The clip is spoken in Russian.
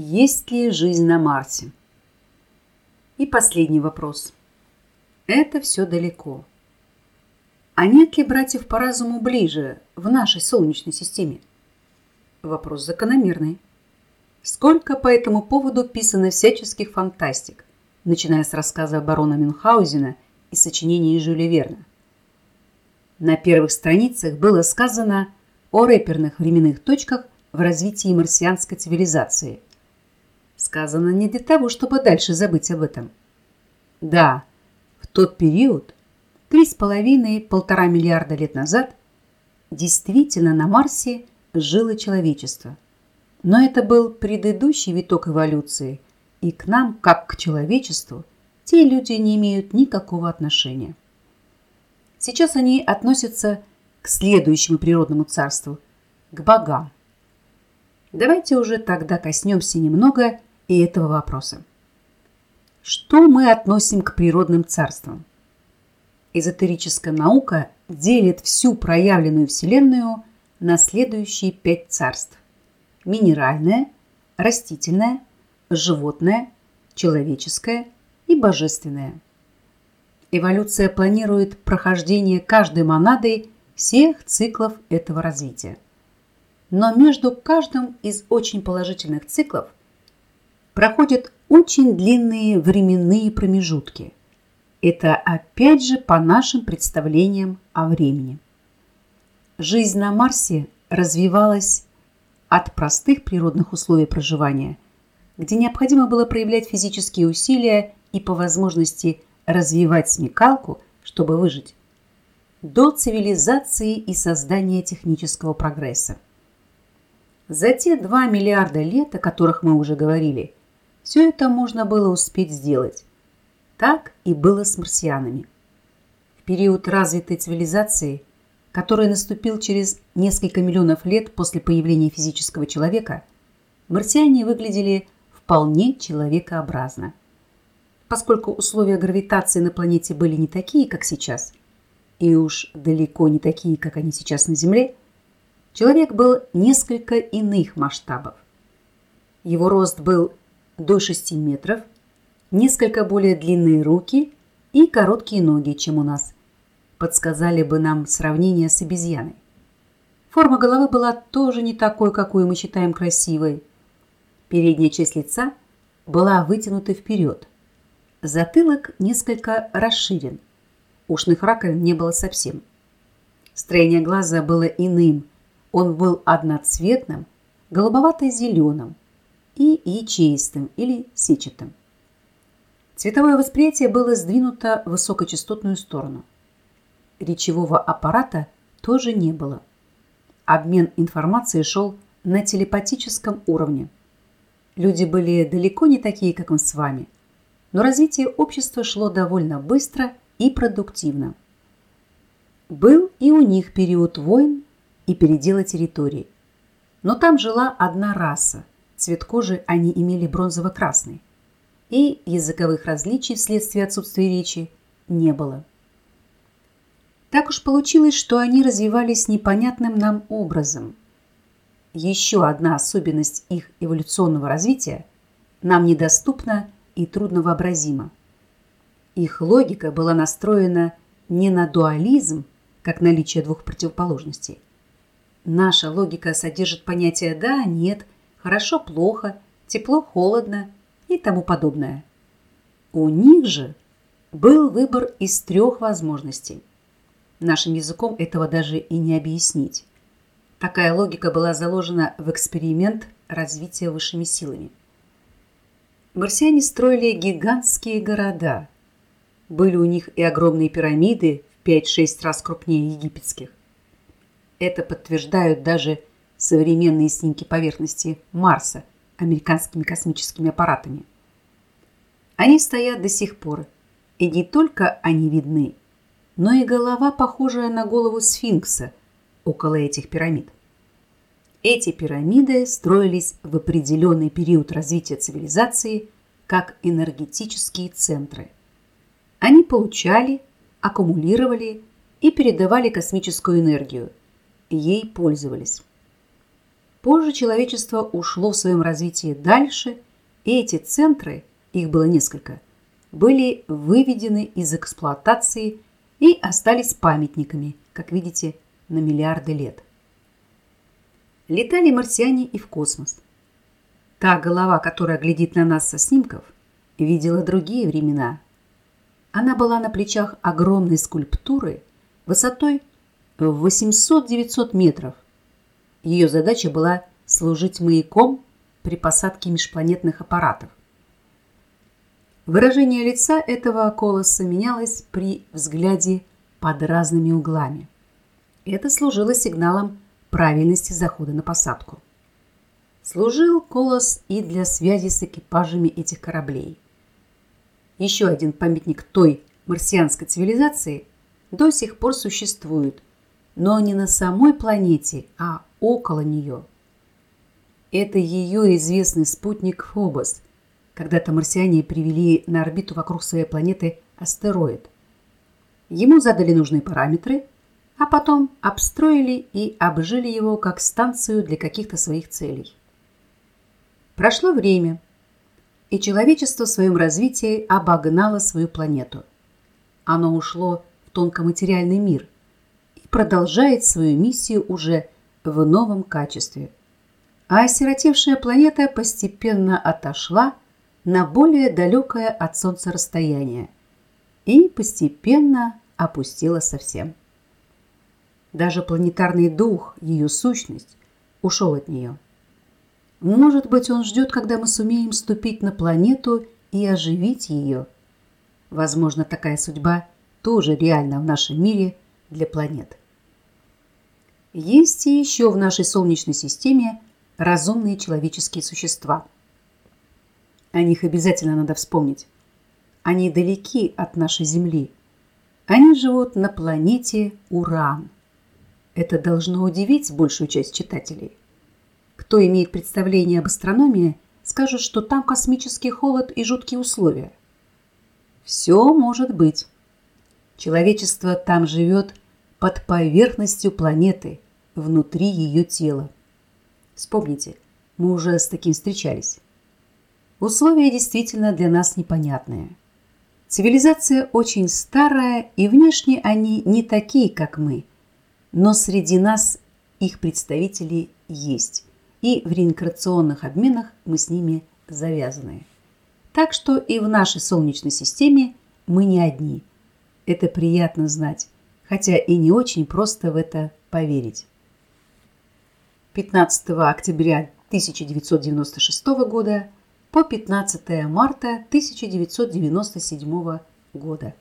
Есть ли жизнь на Марсе? И последний вопрос. Это все далеко. А нет ли братьев по разуму ближе, в нашей Солнечной системе? Вопрос закономерный. Сколько по этому поводу писано всяческих фантастик, начиная с рассказа барона Мюнхгаузена и сочинений Жюля Верна. На первых страницах было сказано о реперных временных точках в развитии марсианской цивилизации. Сказано не для того, чтобы дальше забыть об этом. Да, в тот период, три с половиной-полтора миллиарда лет назад, действительно на Марсе жило человечество. Но это был предыдущий виток эволюции, и к нам, как к человечеству, те люди не имеют никакого отношения. Сейчас они относятся к следующему природному царству, к богам. Давайте уже тогда коснемся немного и этого вопроса. Что мы относим к природным царствам? Эзотерическая наука делит всю проявленную Вселенную на следующие пять царств. Минеральное, растительное, животное, человеческое и божественное – Эволюция планирует прохождение каждой монадой всех циклов этого развития. Но между каждым из очень положительных циклов проходят очень длинные временные промежутки. Это опять же по нашим представлениям о времени. Жизнь на Марсе развивалась от простых природных условий проживания, где необходимо было проявлять физические усилия и по возможности развивать смекалку, чтобы выжить, до цивилизации и создания технического прогресса. За те 2 миллиарда лет, о которых мы уже говорили, все это можно было успеть сделать. Так и было с марсианами. В период развитой цивилизации, который наступил через несколько миллионов лет после появления физического человека, марсиане выглядели вполне человекообразно поскольку условия гравитации на планете были не такие, как сейчас, и уж далеко не такие, как они сейчас на Земле, человек был несколько иных масштабов. Его рост был до 6 метров, несколько более длинные руки и короткие ноги, чем у нас. Подсказали бы нам сравнение с обезьяной. Форма головы была тоже не такой, какую мы считаем красивой. Передняя часть лица была вытянута вперед – Затылок несколько расширен. Ушных раковин не было совсем. Строение глаза было иным. Он был одноцветным, голубовато-зеленым и ячеистым или сетчатым. Цветовое восприятие было сдвинуто в высокочастотную сторону. Речевого аппарата тоже не было. Обмен информацией шел на телепатическом уровне. Люди были далеко не такие, как мы с вами – но развитие общества шло довольно быстро и продуктивно. Был и у них период войн и передела территорий. Но там жила одна раса, цвет кожи они имели бронзово-красный, и языковых различий вследствие отсутствия речи не было. Так уж получилось, что они развивались непонятным нам образом. Еще одна особенность их эволюционного развития нам недоступна и трудновообразимо. Их логика была настроена не на дуализм, как наличие двух противоположностей. Наша логика содержит понятия «да», «нет», «хорошо», «плохо», «тепло», «холодно» и тому подобное. У них же был выбор из трех возможностей. Нашим языком этого даже и не объяснить. Такая логика была заложена в эксперимент развития высшими силами. Марсиане строили гигантские города. Были у них и огромные пирамиды в 5-6 раз крупнее египетских. Это подтверждают даже современные снимки поверхности Марса американскими космическими аппаратами. Они стоят до сих пор, и не только они видны, но и голова, похожая на голову сфинкса, около этих пирамид. Эти пирамиды строились в определенный период развития цивилизации как энергетические центры. Они получали, аккумулировали и передавали космическую энергию, ей пользовались. Позже человечество ушло в своем развитии дальше, и эти центры, их было несколько, были выведены из эксплуатации и остались памятниками, как видите, на миллиарды лет. Летали марсиане и в космос. Та голова, которая глядит на нас со снимков, видела другие времена. Она была на плечах огромной скульптуры высотой в 800-900 метров. Ее задача была служить маяком при посадке межпланетных аппаратов. Выражение лица этого колоса менялось при взгляде под разными углами. Это служило сигналом правильности захода на посадку. Служил колос и для связи с экипажами этих кораблей. Еще один памятник той марсианской цивилизации до сих пор существует, но не на самой планете, а около нее. Это ее известный спутник Фобос – когда-то марсиане привели на орбиту вокруг своей планеты астероид. Ему задали нужные параметры, а потом обстроили и обжили его как станцию для каких-то своих целей. Прошло время, и человечество в своем развитии обогнало свою планету. Оно ушло в тонкоматериальный мир и продолжает свою миссию уже в новом качестве. А осиротевшая планета постепенно отошла на более далекое от Солнца расстояние и постепенно опустила совсем. Даже планетарный дух, ее сущность, ушел от нее. Может быть, он ждет, когда мы сумеем ступить на планету и оживить ее. Возможно, такая судьба тоже реальна в нашем мире для планет. Есть и еще в нашей Солнечной системе разумные человеческие существа – о них обязательно надо вспомнить. Они далеки от нашей Земли. Они живут на планете Уран. Это должно удивить большую часть читателей. Кто имеет представление об астрономии, скажет, что там космический холод и жуткие условия. Все может быть. Человечество там живет под поверхностью планеты, внутри ее тела. Вспомните, мы уже с таким встречались. Условия действительно для нас непонятные. Цивилизация очень старая, и внешне они не такие, как мы. Но среди нас их представители есть, и в реинкарнационных обменах мы с ними завязаны. Так что и в нашей Солнечной системе мы не одни. Это приятно знать, хотя и не очень просто в это поверить. 15 октября 1996 года по 15 марта 1997 года.